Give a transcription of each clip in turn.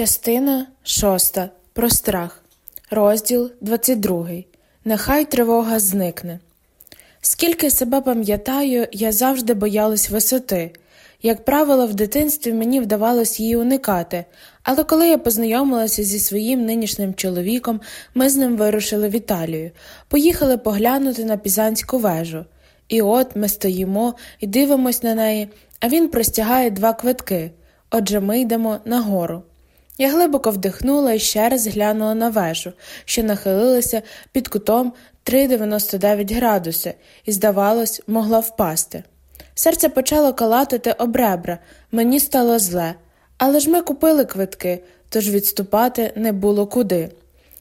Частина шоста. Про страх. Розділ 22. Нехай тривога зникне. Скільки себе пам'ятаю, я завжди боялась висоти. Як правило, в дитинстві мені вдавалось її уникати, але коли я познайомилася зі своїм нинішнім чоловіком, ми з ним вирушили в Італію, поїхали поглянути на Пізанську вежу. І от ми стоїмо і дивимось на неї, а він простягає два квитки. Отже, ми йдемо нагору. Я глибоко вдихнула і ще раз глянула на вежу, що нахилилася під кутом 3,99 градуси і, здавалось, могла впасти. Серце почало калатити об ребра, мені стало зле, але ж ми купили квитки, тож відступати не було куди.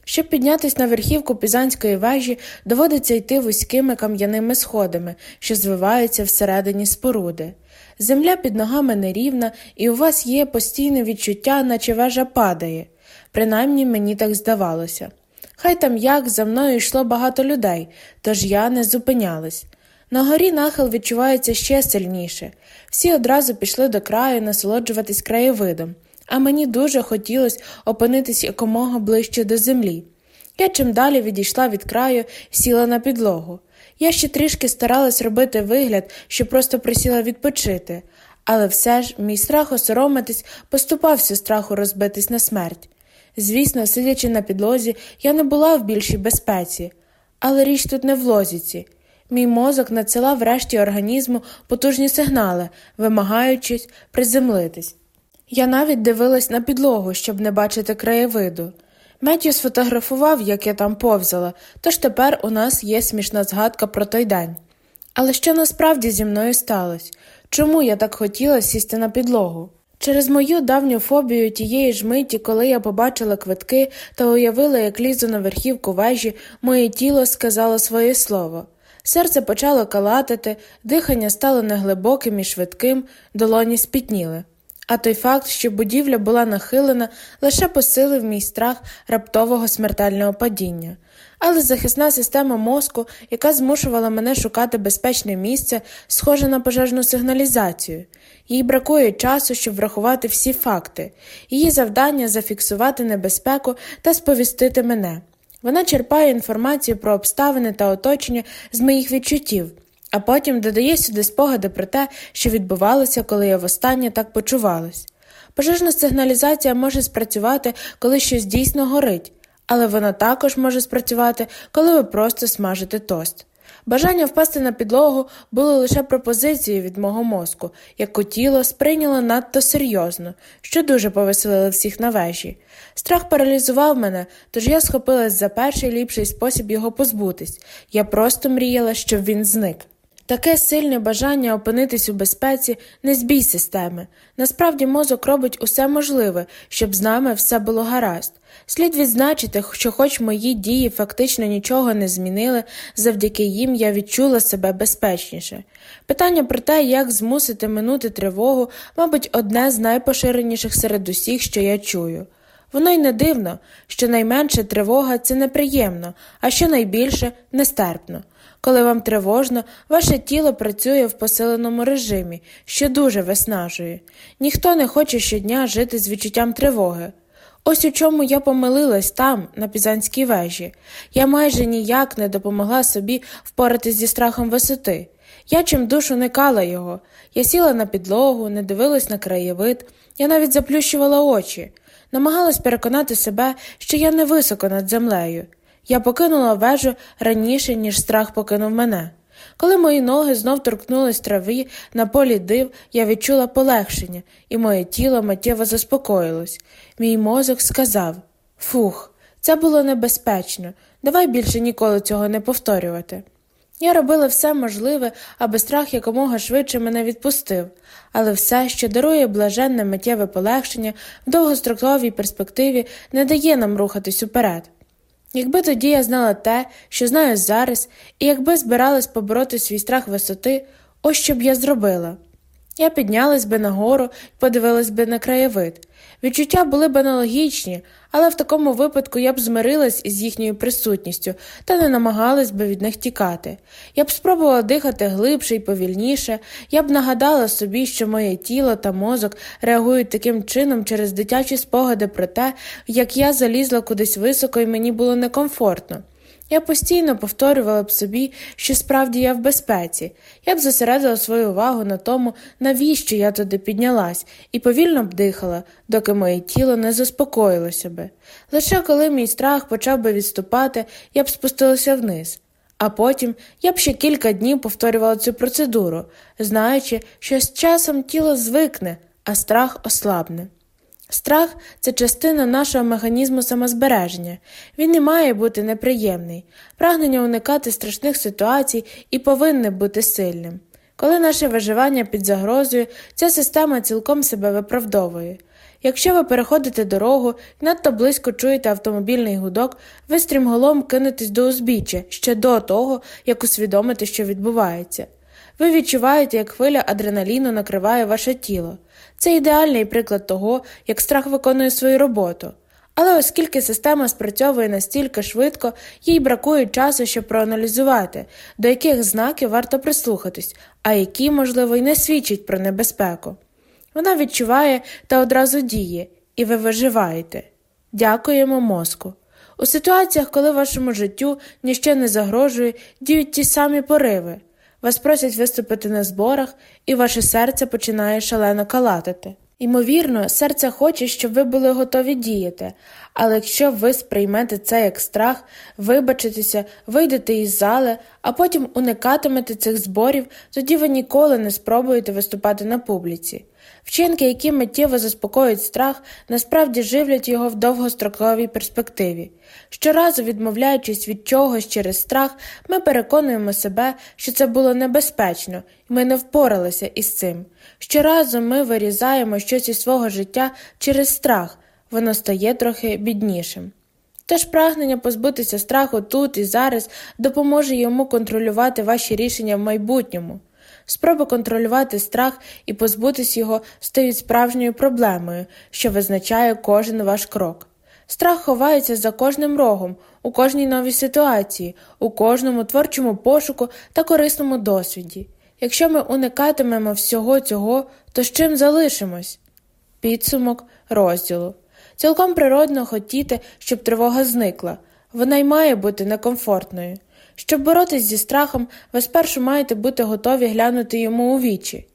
Щоб піднятися на верхівку Пізанської вежі, доводиться йти вузькими кам'яними сходами, що звиваються всередині споруди. Земля під ногами нерівна, і у вас є постійне відчуття, наче вежа падає. Принаймні мені так здавалося. Хай там як за мною йшло багато людей, тож я не зупинялась. На горі нахил відчувається ще сильніше. Всі одразу пішли до краю насолоджуватись краєвидом, а мені дуже хотілося опинитись якомога ближче до землі. Я чим далі відійшла від краю сіла на підлогу. Я ще трішки старалась робити вигляд, що просто присіла відпочити, але все ж мій страх осоромитись поступався страху розбитись на смерть. Звісно, сидячи на підлозі, я не була в більшій безпеці, але річ тут не в лозіці. Мій мозок надсилав решті організму потужні сигнали, вимагаючись приземлитись. Я навіть дивилась на підлогу, щоб не бачити краєвиду. Меттю сфотографував, як я там повзала, тож тепер у нас є смішна згадка про той день. Але що насправді зі мною сталося? Чому я так хотіла сісти на підлогу? Через мою давню фобію тієї ж миті, коли я побачила квитки та уявила, як лізу на верхівку вежі, моє тіло сказало своє слово. Серце почало калатити, дихання стало неглибоким і швидким, долоні спітніли а той факт, що будівля була нахилена, лише посилив мій страх раптового смертельного падіння. Але захисна система мозку, яка змушувала мене шукати безпечне місце, схожа на пожежну сигналізацію. Їй бракує часу, щоб врахувати всі факти, її завдання зафіксувати небезпеку та сповістити мене. Вона черпає інформацію про обставини та оточення з моїх відчуттів а потім додає сюди спогади про те, що відбувалося, коли я востаннє так почувалась. Пожежна сигналізація може спрацювати, коли щось дійсно горить, але вона також може спрацювати, коли ви просто смажите тост. Бажання впасти на підлогу було лише пропозицією від мого мозку, яку тіло сприйняло надто серйозно, що дуже повеселило всіх на вежі. Страх паралізував мене, тож я схопилась за перший ліпший спосіб його позбутись. Я просто мріяла, щоб він зник. Таке сильне бажання опинитись у безпеці не збій системи. Насправді мозок робить усе можливе, щоб з нами все було гаразд. Слід відзначити, що, хоч мої дії фактично нічого не змінили, завдяки їм я відчула себе безпечніше. Питання про те, як змусити минути тривогу, мабуть, одне з найпоширеніших серед усіх, що я чую. Воно й не дивно, що найменша тривога це неприємно, а що найбільше нестерпно. Коли вам тривожно, ваше тіло працює в посиленому режимі, що дуже виснажує. Ніхто не хоче щодня жити з відчуттям тривоги. Ось у чому я помилилась там, на Пізанській вежі. Я майже ніяк не допомогла собі впоратись зі страхом висоти. Я чим душу уникала його. Я сіла на підлогу, не дивилась на краєвид, я навіть заплющувала очі, намагалась переконати себе, що я не високо над землею. Я покинула вежу раніше, ніж страх покинув мене. Коли мої ноги знов торкнулись трави на полі див, я відчула полегшення, і моє тіло миттєво заспокоїлось. Мій мозок сказав Фух, це було небезпечно, давай більше ніколи цього не повторювати. Я робила все можливе, аби страх якомога швидше мене відпустив, але все, що дарує блаженне миттєве полегшення в довгостроковій перспективі, не дає нам рухатись уперед. Якби тоді я знала те, що знаю зараз, і якби збиралась побороти свій страх висоти, ось що б я зробила. Я піднялась би нагору і подивилась би на краєвид. Відчуття були б аналогічні, але в такому випадку я б змирилась із їхньою присутністю та не намагалась би від них тікати. Я б спробувала дихати глибше і повільніше, я б нагадала собі, що моє тіло та мозок реагують таким чином через дитячі спогади про те, як я залізла кудись високо і мені було некомфортно. Я постійно повторювала б собі, що справді я в безпеці, я б зосередила свою увагу на тому, навіщо я туди піднялась, і повільно б дихала, доки моє тіло не заспокоїлося би. Лише коли мій страх почав би відступати, я б спустилася вниз. А потім я б ще кілька днів повторювала цю процедуру, знаючи, що з часом тіло звикне, а страх ослабне. Страх це частина нашого механізму самозбереження. Він не має бути неприємний. Прагнення уникати страшних ситуацій і повинне бути сильним. Коли наше виживання під загрозою, ця система цілком себе виправдовує. Якщо ви переходите дорогу і надто близько чуєте автомобільний гудок, ви стрімголом кинетесь до узбіччя ще до того, як усвідомите, що відбувається. Ви відчуваєте, як хвиля адреналіну накриває ваше тіло. Це ідеальний приклад того, як страх виконує свою роботу. Але оскільки система спрацьовує настільки швидко, їй бракує часу, щоб проаналізувати, до яких знаків варто прислухатись, а які, можливо, й не свідчать про небезпеку. Вона відчуває та одразу діє, і ви виживаєте. Дякуємо мозку. У ситуаціях, коли вашому життю ніщо не загрожує, діють ті самі пориви. Вас просять виступити на зборах, і ваше серце починає шалено калатити. Ймовірно, серце хоче, щоб ви були готові діяти, але якщо ви сприймете це як страх, вибачитеся, вийдете із зали, а потім уникатимете цих зборів, тоді ви ніколи не спробуєте виступати на публіці. Вчинки, які миттєво заспокоюють страх, насправді живлять його в довгостроковій перспективі. Щоразу, відмовляючись від чогось через страх, ми переконуємо себе, що це було небезпечно, і ми не впоралися із цим. Щоразу ми вирізаємо щось із свого життя через страх, воно стає трохи біднішим. Тож прагнення позбутися страху тут і зараз допоможе йому контролювати ваші рішення в майбутньому. Спроби контролювати страх і позбутись його стають справжньою проблемою, що визначає кожен ваш крок. Страх ховається за кожним рогом, у кожній новій ситуації, у кожному творчому пошуку та корисному досвіді. Якщо ми уникатимемо всього цього, то з чим залишимось? Підсумок розділу. Цілком природно хотіти, щоб тривога зникла. Вона й має бути некомфортною. Щоб боротись зі страхом, ви спершу маєте бути готові глянути йому у вічі.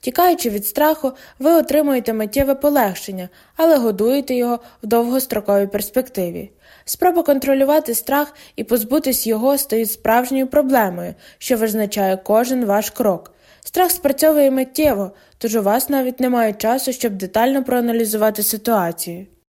Тікаючи від страху, ви отримуєте миттєве полегшення, але годуєте його в довгостроковій перспективі. Спроба контролювати страх і позбутись його стають справжньою проблемою, що визначає кожен ваш крок. Страх спрацьовує миттєво, тож у вас навіть немає часу, щоб детально проаналізувати ситуацію.